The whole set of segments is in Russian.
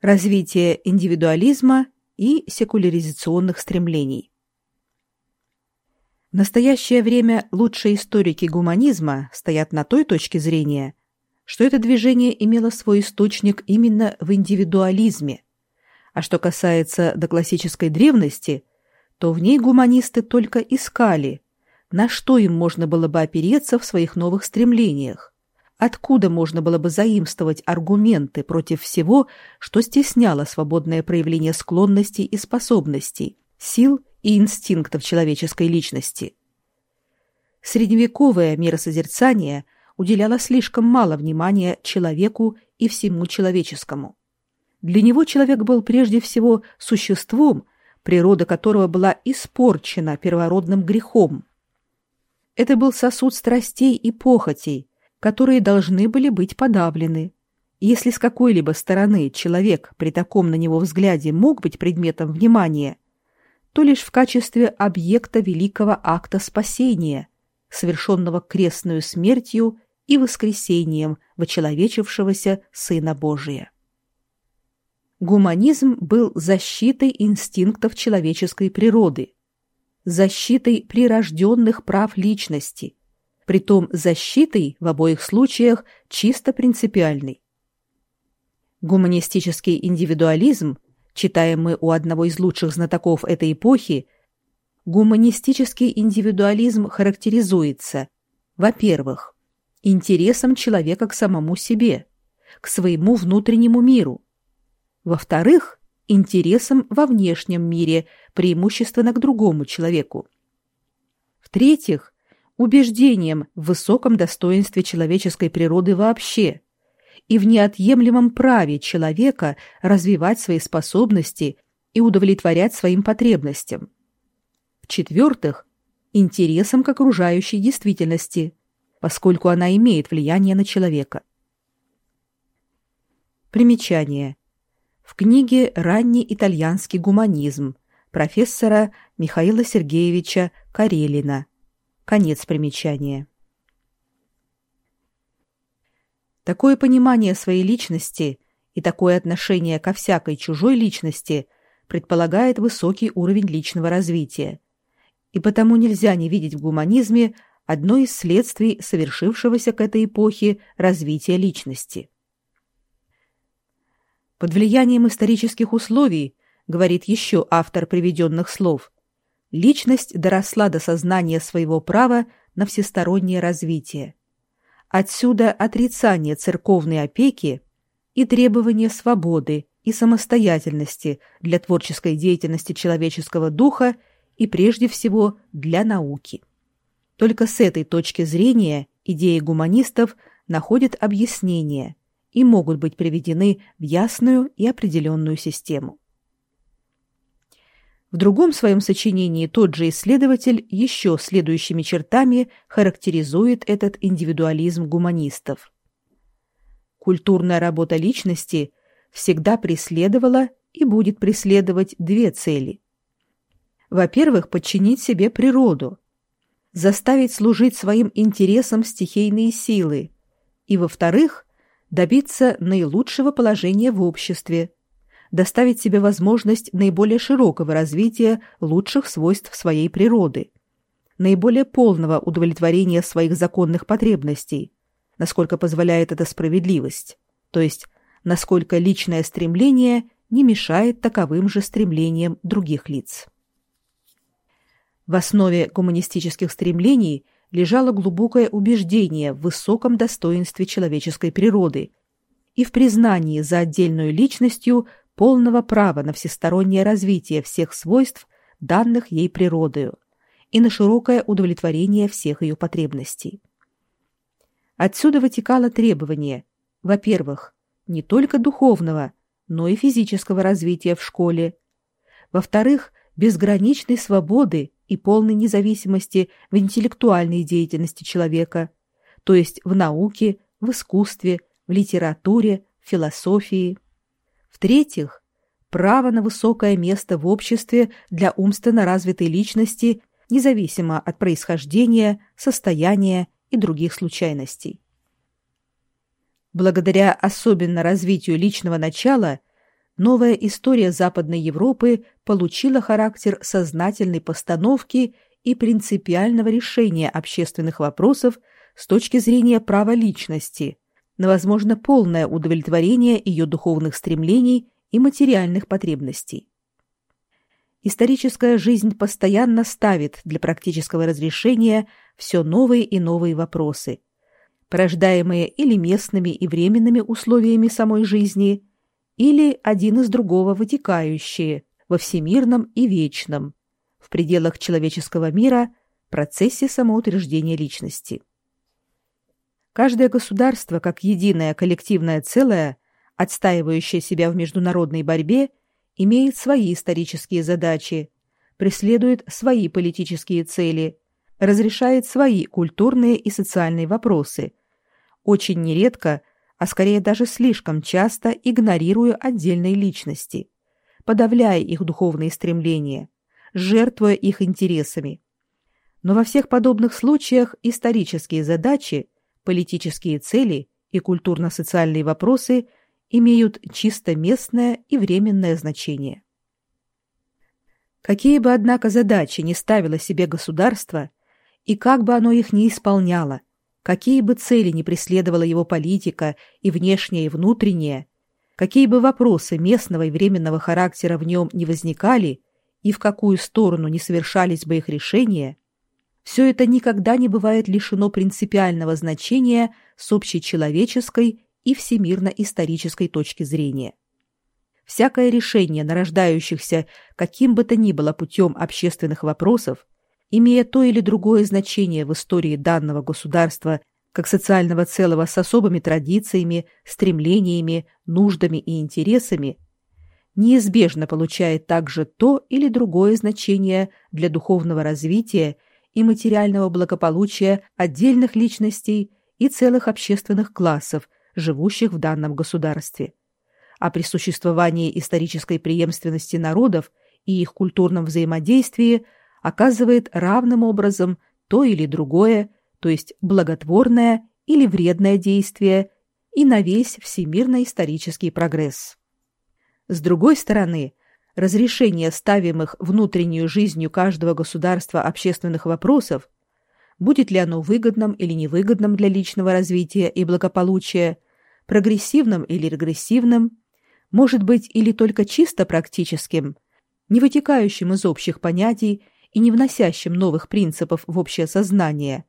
развитие индивидуализма и секуляризационных стремлений. В настоящее время лучшие историки гуманизма стоят на той точке зрения, что это движение имело свой источник именно в индивидуализме, а что касается доклассической древности, то в ней гуманисты только искали, на что им можно было бы опереться в своих новых стремлениях, откуда можно было бы заимствовать аргументы против всего, что стесняло свободное проявление склонностей и способностей, сил и инстинктов человеческой личности. Средневековое миросозерцание уделяло слишком мало внимания человеку и всему человеческому. Для него человек был прежде всего существом, природа которого была испорчена первородным грехом. Это был сосуд страстей и похотей, которые должны были быть подавлены. Если с какой-либо стороны человек при таком на него взгляде мог быть предметом внимания, то лишь в качестве объекта великого акта спасения, совершенного крестную смертью и воскресением вочеловечившегося Сына Божия. Гуманизм был защитой инстинктов человеческой природы, защитой прирожденных прав личности, притом защитой в обоих случаях чисто принципиальной. Гуманистический индивидуализм, читаем мы у одного из лучших знатоков этой эпохи, гуманистический индивидуализм характеризуется, во-первых, интересом человека к самому себе, к своему внутреннему миру, во-вторых, интересом во внешнем мире, преимущественно к другому человеку. В-третьих, убеждением в высоком достоинстве человеческой природы вообще и в неотъемлемом праве человека развивать свои способности и удовлетворять своим потребностям. В-четвертых, интересом к окружающей действительности, поскольку она имеет влияние на человека. Примечание в книге «Ранний итальянский гуманизм» профессора Михаила Сергеевича Карелина. Конец примечания. Такое понимание своей личности и такое отношение ко всякой чужой личности предполагает высокий уровень личного развития. И потому нельзя не видеть в гуманизме одно из следствий совершившегося к этой эпохе развития личности. Под влиянием исторических условий, говорит еще автор приведенных слов, личность доросла до сознания своего права на всестороннее развитие. Отсюда отрицание церковной опеки и требование свободы и самостоятельности для творческой деятельности человеческого духа и прежде всего для науки. Только с этой точки зрения идеи гуманистов находят объяснение и могут быть приведены в ясную и определенную систему. В другом своем сочинении тот же исследователь еще следующими чертами характеризует этот индивидуализм гуманистов. Культурная работа личности всегда преследовала и будет преследовать две цели. Во-первых, подчинить себе природу, заставить служить своим интересам стихийные силы, и, во-вторых, добиться наилучшего положения в обществе, доставить себе возможность наиболее широкого развития лучших свойств своей природы, наиболее полного удовлетворения своих законных потребностей, насколько позволяет эта справедливость, то есть насколько личное стремление не мешает таковым же стремлениям других лиц. В основе гуманистических стремлений – лежало глубокое убеждение в высоком достоинстве человеческой природы и в признании за отдельную личностью полного права на всестороннее развитие всех свойств, данных ей природою, и на широкое удовлетворение всех ее потребностей. Отсюда вытекало требование, во-первых, не только духовного, но и физического развития в школе, во-вторых, безграничной свободы и полной независимости в интеллектуальной деятельности человека, то есть в науке, в искусстве, в литературе, в философии. В-третьих, право на высокое место в обществе для умственно развитой личности, независимо от происхождения, состояния и других случайностей. Благодаря особенно развитию личного начала новая история Западной Европы получила характер сознательной постановки и принципиального решения общественных вопросов с точки зрения права личности на, возможно, полное удовлетворение ее духовных стремлений и материальных потребностей. Историческая жизнь постоянно ставит для практического разрешения все новые и новые вопросы, порождаемые или местными и временными условиями самой жизни, или один из другого вытекающие во всемирном и вечном, в пределах человеческого мира, процессе самоутверждения личности. Каждое государство, как единое коллективное целое, отстаивающее себя в международной борьбе, имеет свои исторические задачи, преследует свои политические цели, разрешает свои культурные и социальные вопросы, очень нередко, а скорее даже слишком часто игнорируя отдельные личности, подавляя их духовные стремления, жертвуя их интересами. Но во всех подобных случаях исторические задачи, политические цели и культурно-социальные вопросы имеют чисто местное и временное значение. Какие бы, однако, задачи не ставило себе государство, и как бы оно их не исполняло, какие бы цели не преследовала его политика и внешняя, и внутренняя, какие бы вопросы местного и временного характера в нем не возникали и в какую сторону не совершались бы их решения, все это никогда не бывает лишено принципиального значения с общечеловеческой и всемирно-исторической точки зрения. Всякое решение нарождающихся каким бы то ни было путем общественных вопросов, имея то или другое значение в истории данного государства как социального целого с особыми традициями, стремлениями, нуждами и интересами, неизбежно получает также то или другое значение для духовного развития и материального благополучия отдельных личностей и целых общественных классов, живущих в данном государстве. А при существовании исторической преемственности народов и их культурном взаимодействии оказывает равным образом то или другое, то есть благотворное или вредное действие и на весь всемирно-исторический прогресс. С другой стороны, разрешение ставимых внутреннюю жизнью каждого государства общественных вопросов, будет ли оно выгодным или невыгодным для личного развития и благополучия, прогрессивным или регрессивным, может быть или только чисто практическим, не вытекающим из общих понятий и не вносящим новых принципов в общее сознание,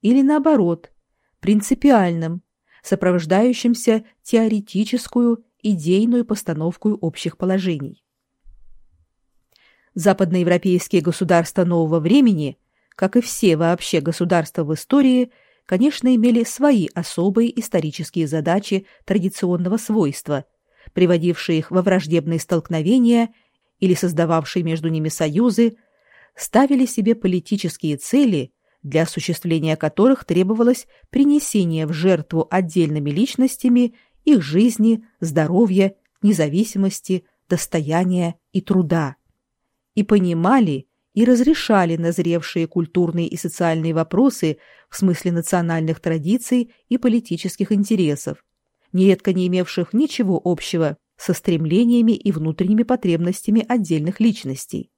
или наоборот, принципиальным, сопровождающимся теоретическую, идейную постановку общих положений. Западноевропейские государства нового времени, как и все вообще государства в истории – конечно, имели свои особые исторические задачи традиционного свойства, приводившие их во враждебные столкновения или создававшие между ними союзы, ставили себе политические цели, для осуществления которых требовалось принесение в жертву отдельными личностями их жизни, здоровья, независимости, достояния и труда. И понимали, и разрешали назревшие культурные и социальные вопросы в смысле национальных традиций и политических интересов, нередко не имевших ничего общего со стремлениями и внутренними потребностями отдельных личностей,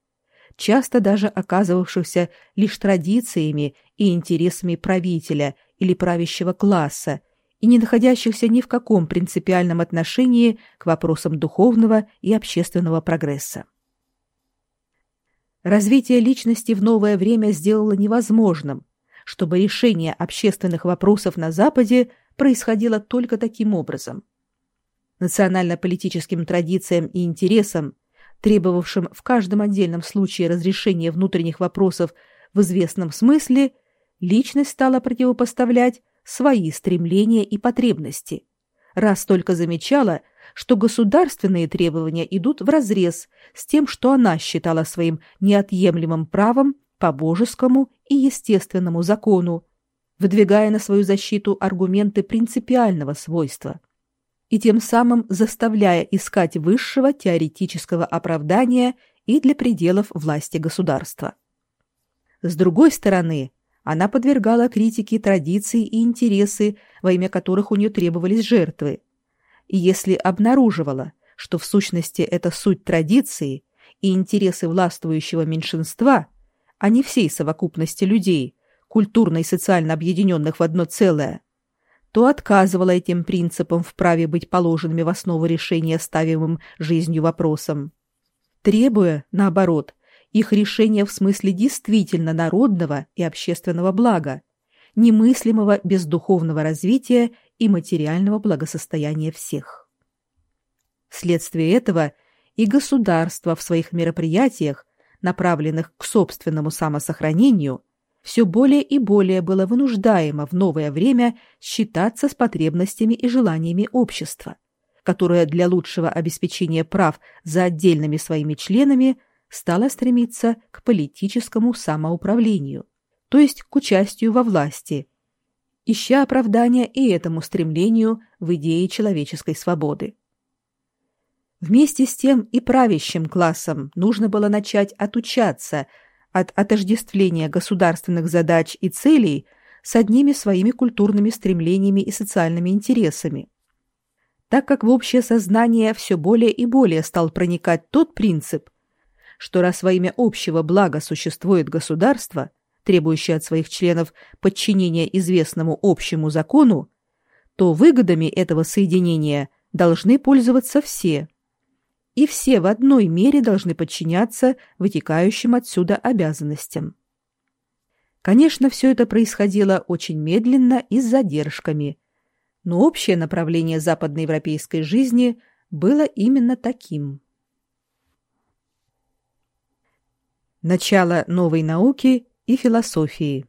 часто даже оказывавшихся лишь традициями и интересами правителя или правящего класса и не находящихся ни в каком принципиальном отношении к вопросам духовного и общественного прогресса. Развитие личности в новое время сделало невозможным, чтобы решение общественных вопросов на Западе происходило только таким образом. Национально-политическим традициям и интересам, требовавшим в каждом отдельном случае разрешения внутренних вопросов в известном смысле, личность стала противопоставлять свои стремления и потребности, раз только замечала, что государственные требования идут вразрез с тем, что она считала своим неотъемлемым правом по божескому и естественному закону, выдвигая на свою защиту аргументы принципиального свойства и тем самым заставляя искать высшего теоретического оправдания и для пределов власти государства. С другой стороны, она подвергала критике традиции и интересы, во имя которых у нее требовались жертвы, и если обнаруживала, что в сущности это суть традиции и интересы властвующего меньшинства, а не всей совокупности людей, культурно и социально объединенных в одно целое, то отказывала этим принципам в праве быть положенными в основу решения ставимым жизнью вопросом, требуя, наоборот, их решения в смысле действительно народного и общественного блага, немыслимого без духовного развития и материального благосостояния всех. Вследствие этого и государство в своих мероприятиях, направленных к собственному самосохранению, все более и более было вынуждаемо в новое время считаться с потребностями и желаниями общества, которое для лучшего обеспечения прав за отдельными своими членами стало стремиться к политическому самоуправлению, то есть к участию во власти, ища оправдания и этому стремлению в идее человеческой свободы. Вместе с тем и правящим классам нужно было начать отучаться от отождествления государственных задач и целей с одними своими культурными стремлениями и социальными интересами. Так как в общее сознание все более и более стал проникать тот принцип, что раз во имя общего блага существует государство, требующее от своих членов подчинения известному общему закону, то выгодами этого соединения должны пользоваться все – и все в одной мере должны подчиняться вытекающим отсюда обязанностям. Конечно, все это происходило очень медленно и с задержками, но общее направление западноевропейской жизни было именно таким. Начало новой науки и философии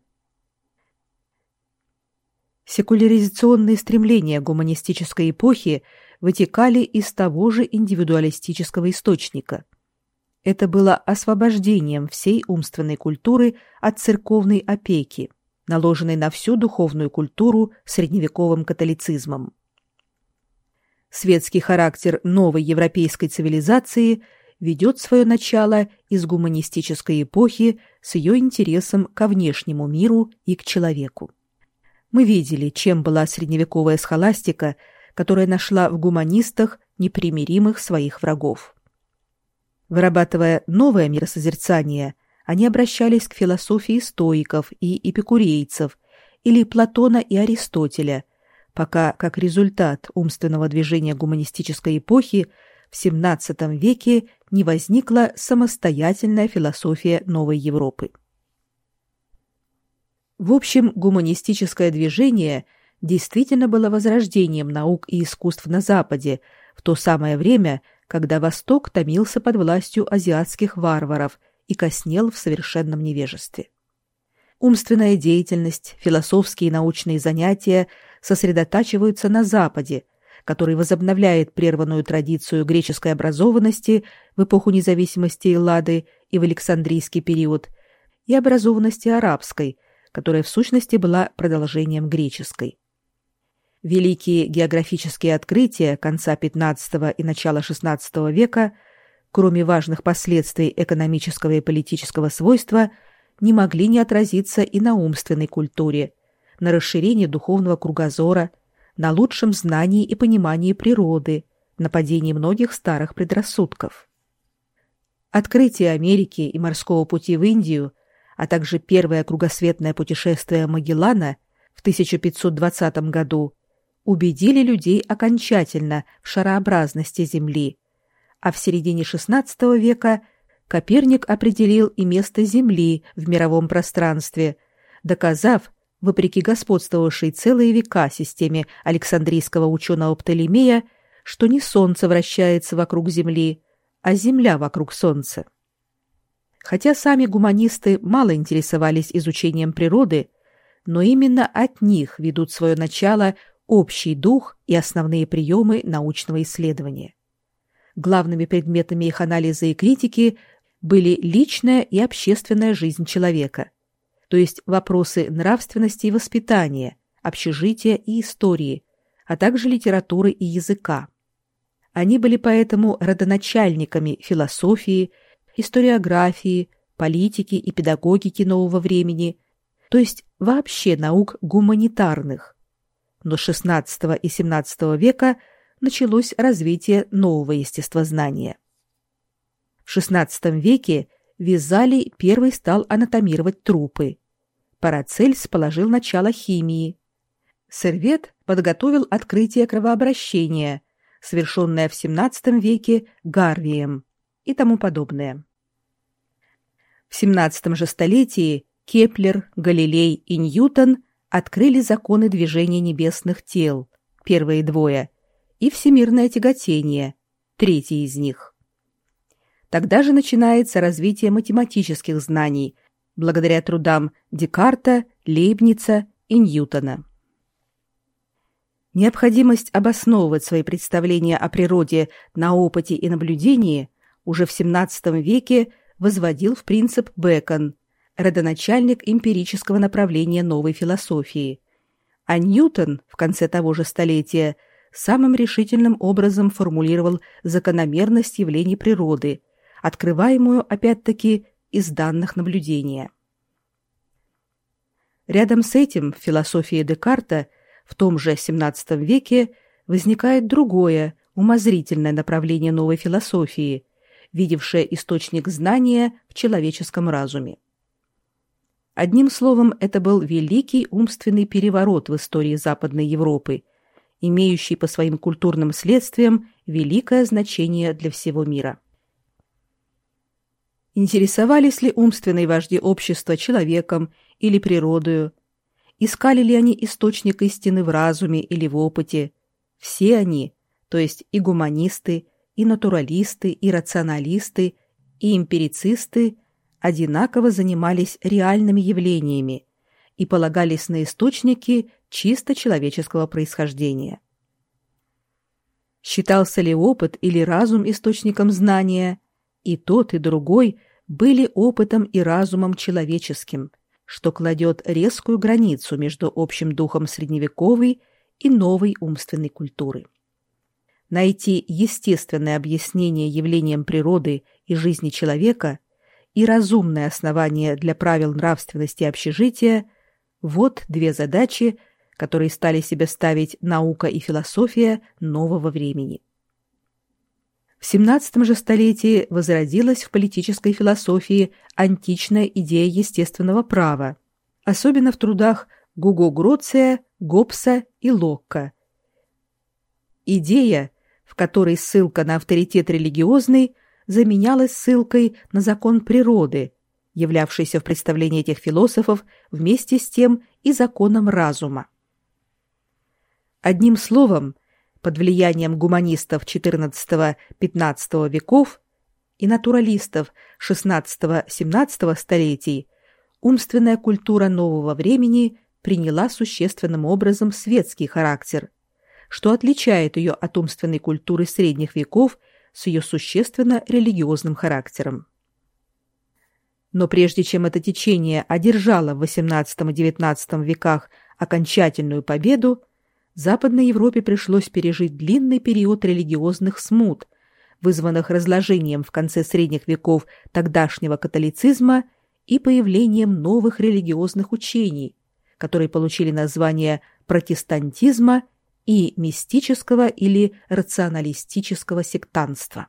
Секуляризационные стремления гуманистической эпохи – вытекали из того же индивидуалистического источника. Это было освобождением всей умственной культуры от церковной опеки, наложенной на всю духовную культуру средневековым католицизмом. Светский характер новой европейской цивилизации ведет свое начало из гуманистической эпохи с ее интересом ко внешнему миру и к человеку. Мы видели, чем была средневековая схоластика – которая нашла в гуманистах непримиримых своих врагов. Вырабатывая новое миросозерцание, они обращались к философии стоиков и эпикурейцев или Платона и Аристотеля, пока, как результат умственного движения гуманистической эпохи, в XVII веке не возникла самостоятельная философия Новой Европы. В общем, гуманистическое движение – действительно было возрождением наук и искусств на Западе в то самое время, когда Восток томился под властью азиатских варваров и коснел в совершенном невежестве. Умственная деятельность, философские и научные занятия сосредотачиваются на Западе, который возобновляет прерванную традицию греческой образованности в эпоху независимости Эллады и в Александрийский период, и образованности арабской, которая в сущности была продолжением греческой. Великие географические открытия конца XV и начала XVI века, кроме важных последствий экономического и политического свойства, не могли не отразиться и на умственной культуре, на расширении духовного кругозора, на лучшем знании и понимании природы, на падении многих старых предрассудков. Открытие Америки и морского пути в Индию, а также первое кругосветное путешествие Магеллана в 1520 году убедили людей окончательно в шарообразности Земли, а в середине XVI века Коперник определил и место Земли в мировом пространстве, доказав, вопреки господствовавшей целые века системе Александрийского ученого Птолемея, что не Солнце вращается вокруг Земли, а Земля вокруг Солнца. Хотя сами гуманисты мало интересовались изучением природы, но именно от них ведут свое начало общий дух и основные приемы научного исследования. Главными предметами их анализа и критики были личная и общественная жизнь человека, то есть вопросы нравственности и воспитания, общежития и истории, а также литературы и языка. Они были поэтому родоначальниками философии, историографии, политики и педагогики нового времени, то есть вообще наук гуманитарных, но XVI и XVII века началось развитие нового естествознания. В XVI веке Визалий первый стал анатомировать трупы. Парацельс положил начало химии. Сервет подготовил открытие кровообращения, совершенное в XVII веке Гарвием и тому подобное. В XVII же столетии Кеплер, Галилей и Ньютон открыли законы движения небесных тел, первые двое, и всемирное тяготение, третий из них. Тогда же начинается развитие математических знаний, благодаря трудам Декарта, Лейбница и Ньютона. Необходимость обосновывать свои представления о природе на опыте и наблюдении уже в XVII веке возводил в принцип Бэкон, родоначальник эмпирического направления новой философии. А Ньютон в конце того же столетия самым решительным образом формулировал закономерность явлений природы, открываемую опять-таки из данных наблюдения. Рядом с этим в философии Декарта в том же XVII веке возникает другое, умозрительное направление новой философии, видевшее источник знания в человеческом разуме. Одним словом, это был великий умственный переворот в истории Западной Европы, имеющий по своим культурным следствиям великое значение для всего мира. Интересовались ли умственные вожди общества человеком или природою? Искали ли они источник истины в разуме или в опыте? Все они, то есть и гуманисты, и натуралисты, и рационалисты, и эмпирицисты, одинаково занимались реальными явлениями и полагались на источники чисто человеческого происхождения. Считался ли опыт или разум источником знания, и тот, и другой были опытом и разумом человеческим, что кладет резкую границу между общим духом средневековой и новой умственной культуры. Найти естественное объяснение явлениям природы и жизни человека и разумное основание для правил нравственности общежития – вот две задачи, которые стали себе ставить наука и философия нового времени. В XVII же столетии возродилась в политической философии античная идея естественного права, особенно в трудах Гуго Гроция, Гоббса и Локка. Идея, в которой ссылка на авторитет религиозный заменялась ссылкой на закон природы, являвшийся в представлении этих философов вместе с тем и законом разума. Одним словом, под влиянием гуманистов XIV-XV веков и натуралистов XVI-XVII столетий умственная культура нового времени приняла существенным образом светский характер, что отличает ее от умственной культуры средних веков с ее существенно религиозным характером. Но прежде чем это течение одержало в XVIII и XIX веках окончательную победу, Западной Европе пришлось пережить длинный период религиозных смут, вызванных разложением в конце средних веков тогдашнего католицизма и появлением новых религиозных учений, которые получили название протестантизма и мистического или рационалистического сектанства.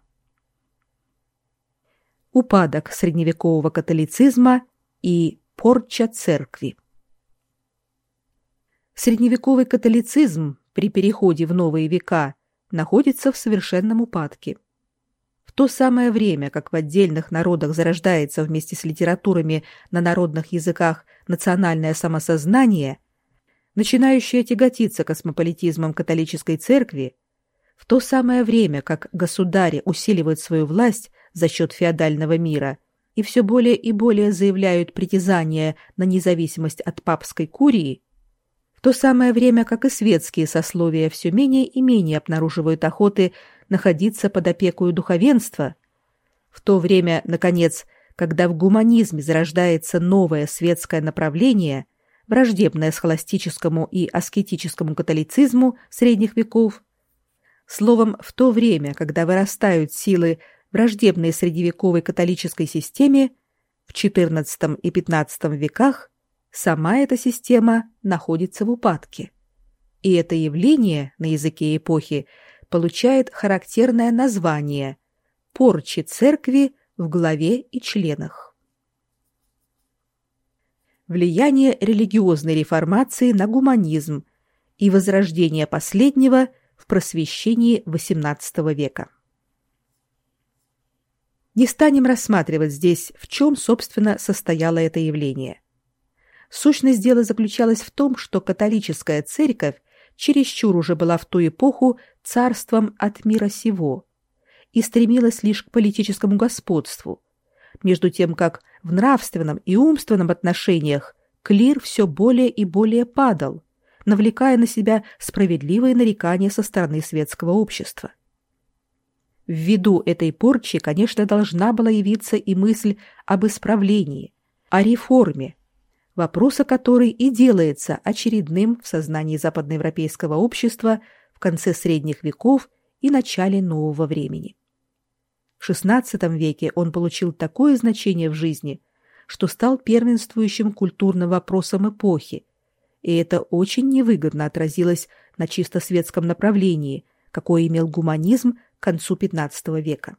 Упадок средневекового католицизма и порча церкви. Средневековый католицизм при переходе в новые века находится в совершенном упадке. В то самое время, как в отдельных народах зарождается вместе с литературами на народных языках национальное самосознание, начинающее тяготиться космополитизмом католической церкви, в то самое время, как государи усиливают свою власть за счет феодального мира и все более и более заявляют притязание на независимость от папской курии, в то самое время как и светские сословия все менее и менее обнаруживают охоты находиться под опекой духовенства, в то время, наконец, когда в гуманизме зарождается новое светское направление, враждебное схоластическому и аскетическому католицизму средних веков, словом, в то время, когда вырастают силы, враждебные средневековой католической системе, в XIV и XV веках сама эта система находится в упадке. И это явление на языке эпохи получает характерное название порчи церкви в главе и членах. Влияние религиозной реформации на гуманизм и возрождение последнего в просвещении XVIII века. Не станем рассматривать здесь, в чем, собственно, состояло это явление. Сущность дела заключалась в том, что католическая церковь чересчур уже была в ту эпоху царством от мира сего и стремилась лишь к политическому господству, между тем как в нравственном и умственном отношениях клир все более и более падал, навлекая на себя справедливые нарекания со стороны светского общества. Ввиду этой порчи, конечно, должна была явиться и мысль об исправлении, о реформе, вопрос о которой и делается очередным в сознании западноевропейского общества в конце средних веков и начале нового времени. В XVI веке он получил такое значение в жизни, что стал первенствующим культурным вопросом эпохи, и это очень невыгодно отразилось на чисто светском направлении, какое имел гуманизм к концу XV века.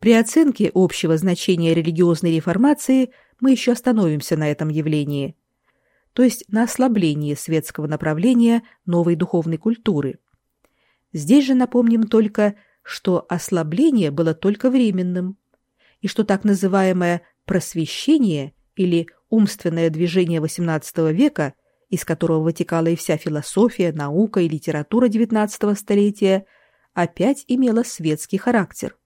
При оценке общего значения религиозной реформации мы еще остановимся на этом явлении, то есть на ослаблении светского направления новой духовной культуры. Здесь же напомним только, что ослабление было только временным, и что так называемое просвещение или умственное движение XVIII века, из которого вытекала и вся философия, наука и литература XIX столетия, опять имело светский характер.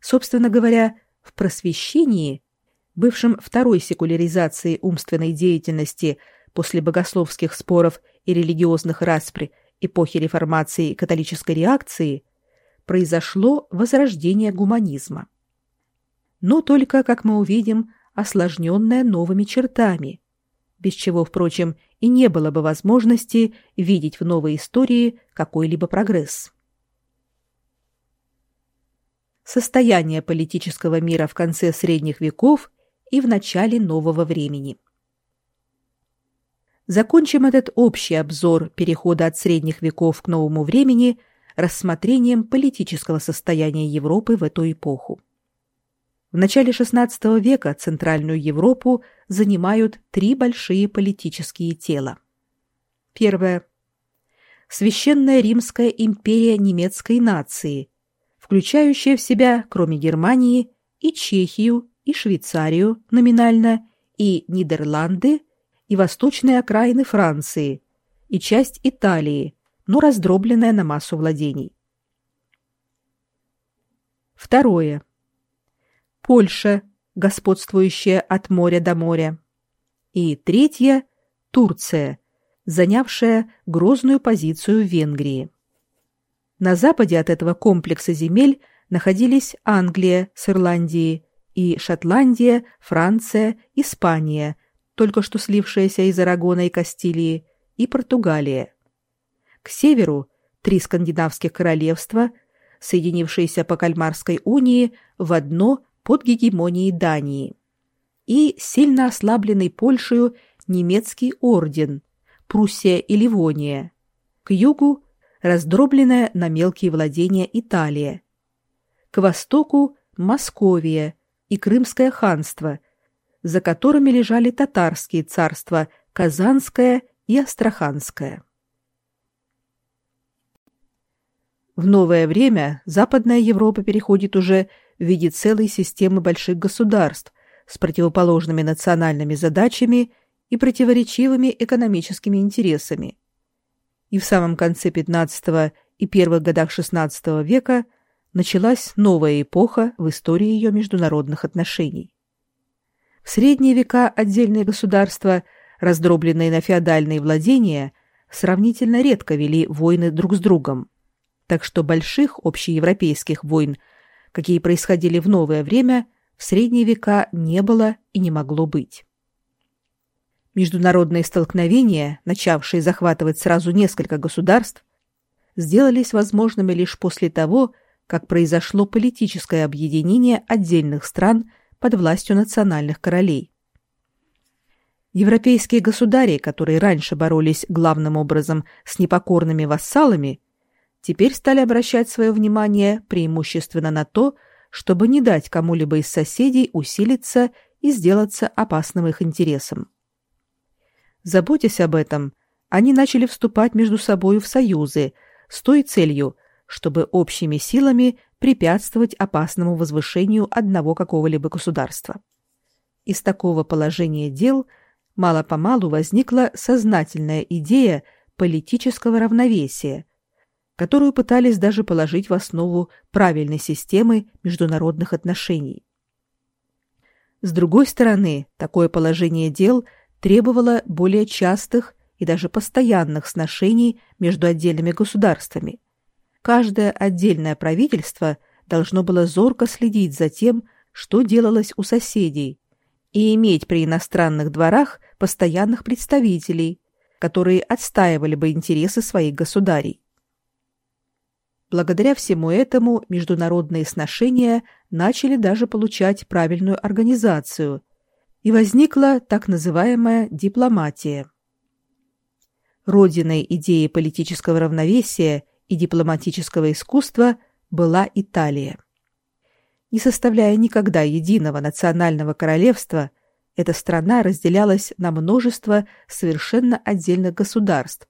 Собственно говоря, в просвещении, бывшем второй секуляризации умственной деятельности после богословских споров и религиозных распри эпохи реформации и католической реакции, произошло возрождение гуманизма. Но только, как мы увидим, осложненное новыми чертами, без чего, впрочем, и не было бы возможности видеть в новой истории какой-либо прогресс состояние политического мира в конце средних веков и в начале нового времени. Закончим этот общий обзор перехода от средних веков к новому времени рассмотрением политического состояния Европы в эту эпоху. В начале XVI века Центральную Европу занимают три большие политические тела. Первое. Священная Римская империя немецкой нации – включающая в себя, кроме Германии, и Чехию, и Швейцарию номинально, и Нидерланды, и восточные окраины Франции, и часть Италии, но раздробленная на массу владений. Второе. Польша, господствующая от моря до моря. И третье – Турция, занявшая грозную позицию в Венгрии. На западе от этого комплекса земель находились Англия с Ирландией и Шотландия, Франция, Испания, только что слившаяся из Арагона и Кастилии, и Португалия. К северу три скандинавских королевства, соединившиеся по Кальмарской унии в одно под гегемонией Дании. И сильно ослабленный Польшей немецкий орден, Пруссия и Ливония. К югу раздробленная на мелкие владения Италия. К востоку – Московия и Крымское ханство, за которыми лежали татарские царства Казанское и Астраханское. В новое время Западная Европа переходит уже в виде целой системы больших государств с противоположными национальными задачами и противоречивыми экономическими интересами и в самом конце XV и первых годах XVI века началась новая эпоха в истории ее международных отношений. В средние века отдельные государства, раздробленные на феодальные владения, сравнительно редко вели войны друг с другом, так что больших общеевропейских войн, какие происходили в новое время, в средние века не было и не могло быть. Международные столкновения, начавшие захватывать сразу несколько государств, сделались возможными лишь после того, как произошло политическое объединение отдельных стран под властью национальных королей. Европейские государи, которые раньше боролись главным образом с непокорными вассалами, теперь стали обращать свое внимание преимущественно на то, чтобы не дать кому-либо из соседей усилиться и сделаться опасным их интересам. Заботясь об этом, они начали вступать между собой в союзы с той целью, чтобы общими силами препятствовать опасному возвышению одного какого-либо государства. Из такого положения дел – мало-помалу возникла сознательная идея политического равновесия, которую пытались даже положить в основу правильной системы международных отношений. С другой стороны, такое положение дел требовало более частых и даже постоянных сношений между отдельными государствами. Каждое отдельное правительство должно было зорко следить за тем, что делалось у соседей, и иметь при иностранных дворах постоянных представителей, которые отстаивали бы интересы своих государей. Благодаря всему этому международные сношения начали даже получать правильную организацию, и возникла так называемая дипломатия. Родиной идеи политического равновесия и дипломатического искусства была Италия. Не составляя никогда единого национального королевства, эта страна разделялась на множество совершенно отдельных государств,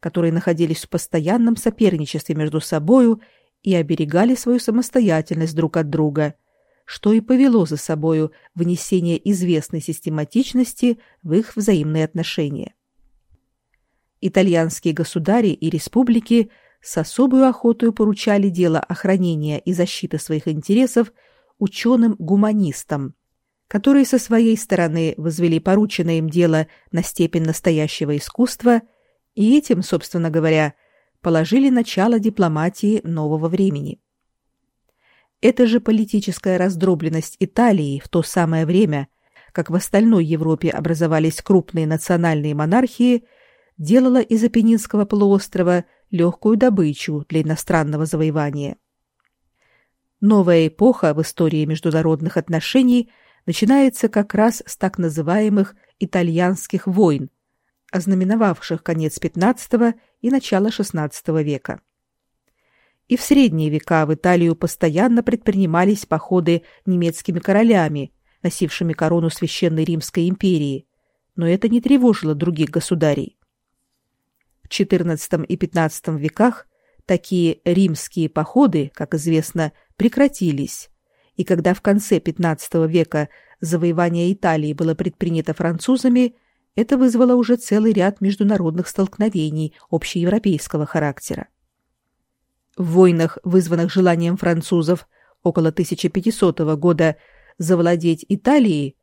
которые находились в постоянном соперничестве между собою и оберегали свою самостоятельность друг от друга, что и повело за собою внесение известной систематичности в их взаимные отношения. Итальянские государи и республики с особой охотой поручали дело охранения и защиты своих интересов ученым-гуманистам, которые со своей стороны возвели порученное им дело на степень настоящего искусства и этим, собственно говоря, положили начало дипломатии нового времени. Эта же политическая раздробленность Италии в то самое время, как в остальной Европе образовались крупные национальные монархии, делала из Апеннинского полуострова легкую добычу для иностранного завоевания. Новая эпоха в истории международных отношений – начинается как раз с так называемых итальянских войн, ознаменовавших конец XV и начало XVI века. И в средние века в Италию постоянно предпринимались походы немецкими королями, носившими корону Священной Римской империи, но это не тревожило других государей. В XIV и XV веках такие римские походы, как известно, прекратились, и когда в конце XV века завоевание Италии было предпринято французами, это вызвало уже целый ряд международных столкновений общеевропейского характера. В войнах, вызванных желанием французов около 1500 года завладеть Италией,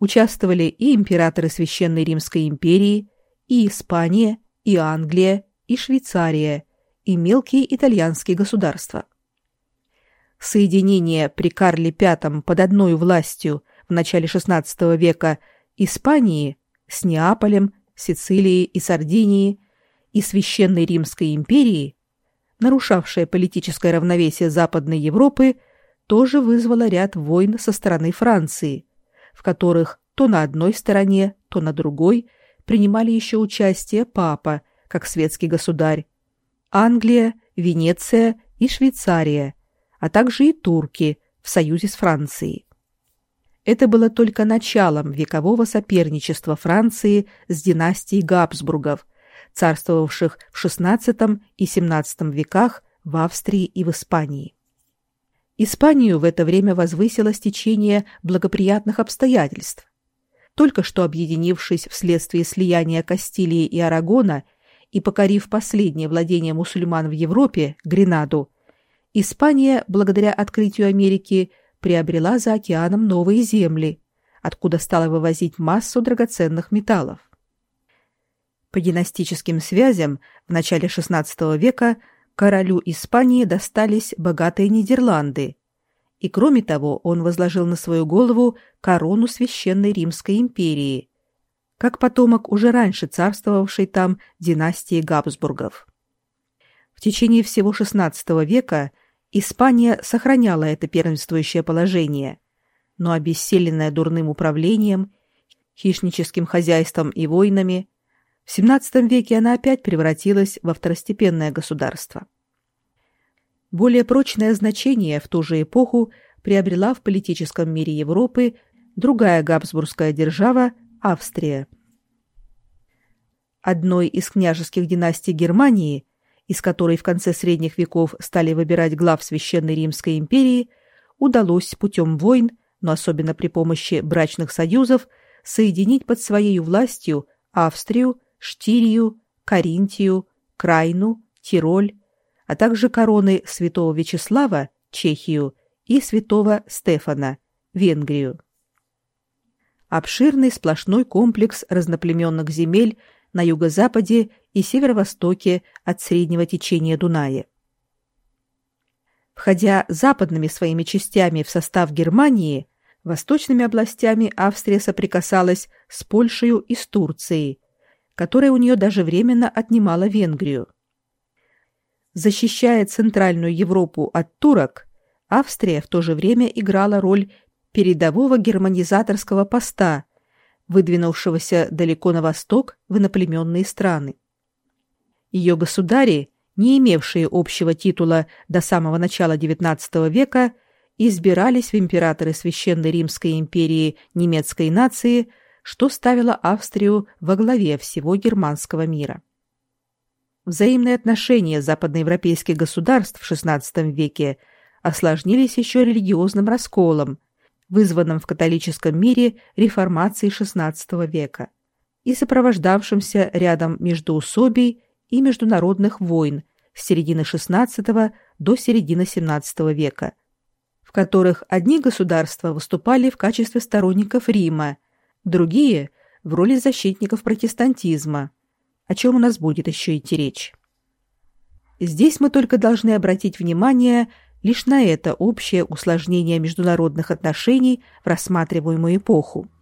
участвовали и императоры Священной Римской империи, и Испания, и Англия, и Швейцария, и мелкие итальянские государства. Соединение при Карле V под одной властью в начале XVI века Испании с Неаполем, Сицилией и Сардинией и Священной Римской империей, нарушавшее политическое равновесие Западной Европы, тоже вызвало ряд войн со стороны Франции, в которых то на одной стороне, то на другой принимали еще участие папа, как светский государь, Англия, Венеция и Швейцария – а также и турки в союзе с Францией. Это было только началом векового соперничества Франции с династией Габсбургов, царствовавших в XVI и XVII веках в Австрии и в Испании. Испанию в это время возвысило стечение благоприятных обстоятельств. Только что объединившись вследствие слияния Кастилии и Арагона и покорив последнее владение мусульман в Европе, Гренаду, Испания, благодаря открытию Америки, приобрела за океаном новые земли, откуда стала вывозить массу драгоценных металлов. По династическим связям в начале XVI века королю Испании достались богатые Нидерланды, и кроме того он возложил на свою голову корону Священной Римской империи, как потомок уже раньше царствовавшей там династии Габсбургов. В течение всего XVI века Испания сохраняла это первенствующее положение, но обессиленная дурным управлением, хищническим хозяйством и войнами, в XVII веке она опять превратилась во второстепенное государство. Более прочное значение в ту же эпоху приобрела в политическом мире Европы другая габсбургская держава – Австрия. Одной из княжеских династий Германии, из которой в конце средних веков стали выбирать глав Священной Римской империи, удалось путем войн, но особенно при помощи брачных союзов, соединить под своей властью Австрию, Штирию, Каринтию, Крайну, Тироль, а также короны святого Вячеслава, Чехию, и святого Стефана, Венгрию. Обширный сплошной комплекс разноплеменных земель на юго-западе и северо-востоке от среднего течения Дуная. Входя западными своими частями в состав Германии, восточными областями Австрия соприкасалась с Польшей и с Турцией, которая у нее даже временно отнимала Венгрию. Защищая Центральную Европу от турок, Австрия в то же время играла роль передового германизаторского поста, выдвинувшегося далеко на восток в иноплеменные страны. Ее государи, не имевшие общего титула до самого начала XIX века, избирались в императоры Священной Римской империи немецкой нации, что ставило Австрию во главе всего германского мира. Взаимные отношения западноевропейских государств в XVI веке – осложнились еще религиозным расколом, вызванным в католическом мире реформацией XVI века и сопровождавшимся рядом междоусобий и международных войн с середины XVI до середины XVII века, в которых одни государства выступали в качестве сторонников Рима, другие – в роли защитников протестантизма, о чем у нас будет еще идти речь. Здесь мы только должны обратить внимание лишь на это общее усложнение международных отношений в рассматриваемую эпоху –